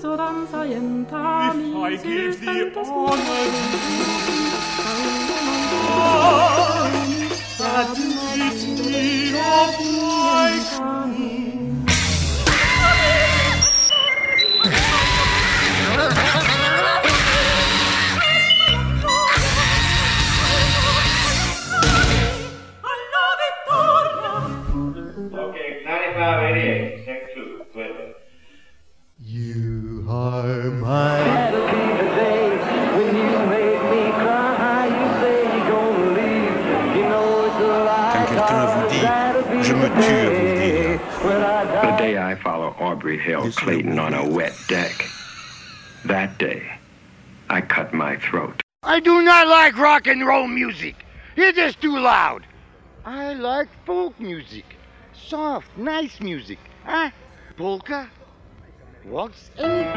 so danza If I give the honor that me of my Okay, 95, 88, quelqu'un vous dit, je me tue à vous le dire. The day I follow Aubrey hill this clayton on a wet deck, that day, I cut my throat. I do not like rock and roll music. It is too loud. I like folk music. Soft, nice music. Huh? Polka? Waltz? Heint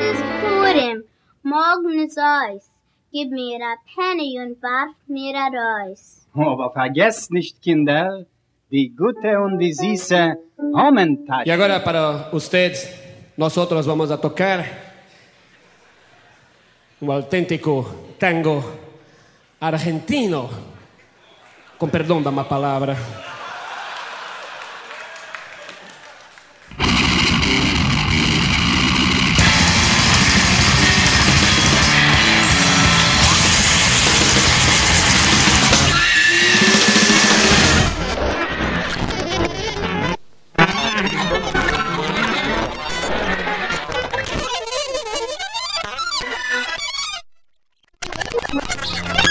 is Purim, morgen ist Eis. Gib mir a penny und warf mir a Reus. Aber vergesst nicht, Kinder, die gute und die süße Homentasche. Y ahora para ustedes, nosotros vamos a tocar un auténtico tango argentino, con perdón da más palabra. え!